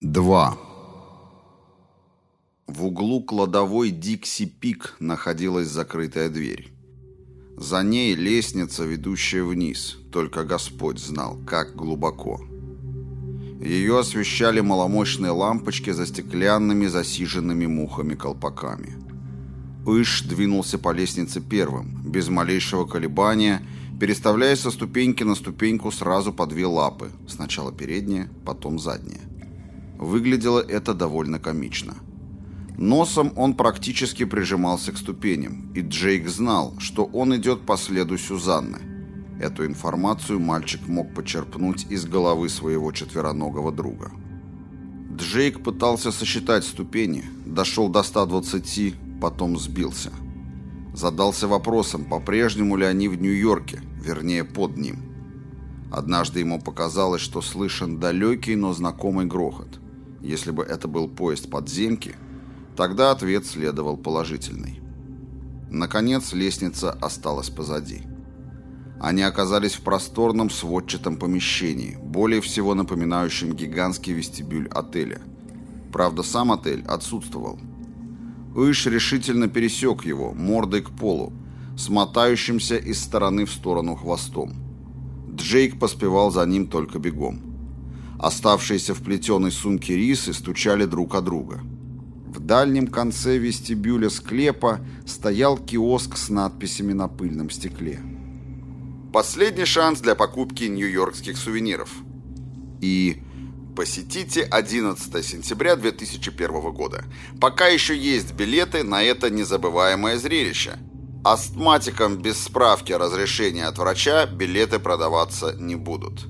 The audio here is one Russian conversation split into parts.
2. В углу кладовой Дикси Пик находилась закрытая дверь. За ней лестница, ведущая вниз, только Господь знал, как глубоко. Ее освещали маломощные лампочки за стеклянными засиженными мухами колпаками. Иш двинулся по лестнице первым, без малейшего колебания, переставляя со ступеньки на ступеньку сразу по две лапы, сначала передняя, потом задняя. Выглядело это довольно комично. Носом он практически прижимался к ступеням, и Джейк знал, что он идет по следу Сюзанны. Эту информацию мальчик мог почерпнуть из головы своего четвероногого друга. Джейк пытался сосчитать ступени, дошел до 120, потом сбился. Задался вопросом, по-прежнему ли они в Нью-Йорке, вернее, под ним. Однажды ему показалось, что слышен далекий, но знакомый грохот – если бы это был поезд подземки, тогда ответ следовал положительный. Наконец лестница осталась позади. Они оказались в просторном сводчатом помещении, более всего напоминающем гигантский вестибюль отеля. Правда, сам отель отсутствовал. Иш решительно пересек его, мордой к полу, смотающимся из стороны в сторону хвостом. Джейк поспевал за ним только бегом. Оставшиеся в плетеной сумке рисы стучали друг о друга. В дальнем конце вестибюля склепа стоял киоск с надписями на пыльном стекле. Последний шанс для покупки нью-йоркских сувениров. И посетите 11 сентября 2001 года. Пока еще есть билеты на это незабываемое зрелище. Астматикам без справки о разрешении от врача билеты продаваться не будут.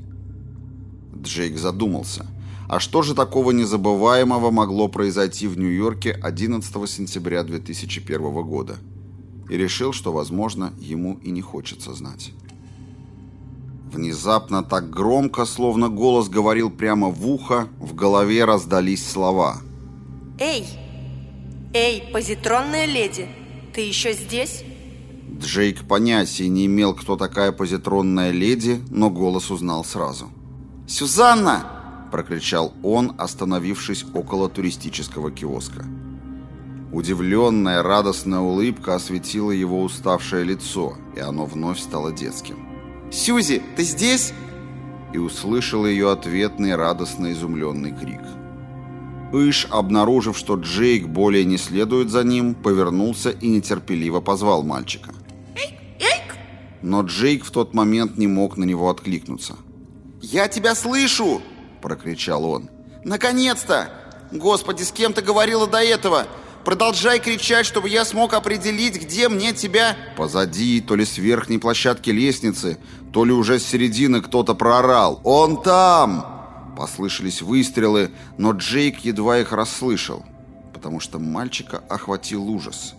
Джейк задумался. А что же такого незабываемого могло произойти в Нью-Йорке 11 сентября 2001 года? И решил, что, возможно, ему и не хочется знать. Внезапно так громко, словно голос говорил прямо в ухо, в голове раздались слова. «Эй! Эй, позитронная леди! Ты еще здесь?» Джейк понятия не имел, кто такая позитронная леди, но голос узнал сразу. «Сюзанна!» – прокричал он, остановившись около туристического киоска. Удивленная, радостная улыбка осветила его уставшее лицо, и оно вновь стало детским. «Сюзи, ты здесь?» И услышал ее ответный радостно изумленный крик. Иш, обнаружив, что Джейк более не следует за ним, повернулся и нетерпеливо позвал мальчика. Но Джейк в тот момент не мог на него откликнуться – «Я тебя слышу!» – прокричал он. «Наконец-то! Господи, с кем ты говорила до этого? Продолжай кричать, чтобы я смог определить, где мне тебя...» Позади, то ли с верхней площадки лестницы, то ли уже с середины кто-то проорал. «Он там!» Послышались выстрелы, но Джейк едва их расслышал, потому что мальчика охватил ужас.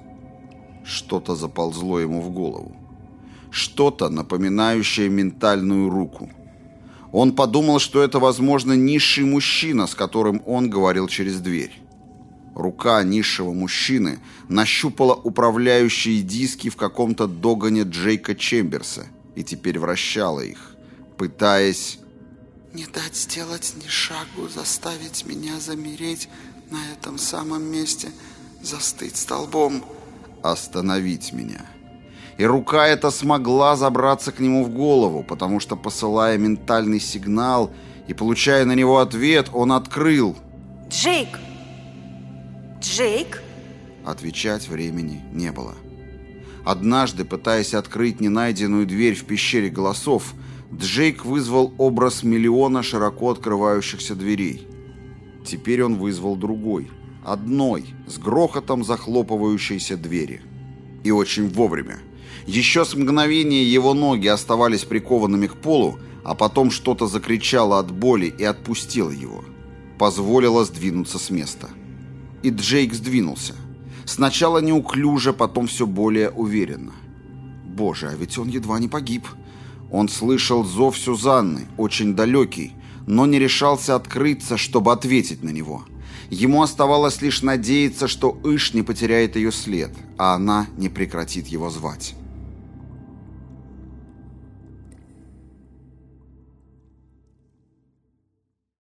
Что-то заползло ему в голову. Что-то, напоминающее ментальную руку. Он подумал, что это, возможно, низший мужчина, с которым он говорил через дверь. Рука низшего мужчины нащупала управляющие диски в каком-то догоне Джейка Чемберса и теперь вращала их, пытаясь... «Не дать сделать ни шагу, заставить меня замереть на этом самом месте, застыть столбом». «Остановить меня» и рука эта смогла забраться к нему в голову, потому что, посылая ментальный сигнал и получая на него ответ, он открыл. «Джейк! Джейк?» Отвечать времени не было. Однажды, пытаясь открыть ненайденную дверь в пещере голосов, Джейк вызвал образ миллиона широко открывающихся дверей. Теперь он вызвал другой, одной, с грохотом захлопывающейся двери. И очень вовремя. Еще с мгновения его ноги оставались прикованными к полу, а потом что-то закричало от боли и отпустило его. Позволило сдвинуться с места. И Джейк сдвинулся. Сначала неуклюже, потом все более уверенно. Боже, а ведь он едва не погиб. Он слышал зов Сюзанны, очень далекий, но не решался открыться, чтобы ответить на него. Ему оставалось лишь надеяться, что Иш не потеряет ее след, а она не прекратит его звать.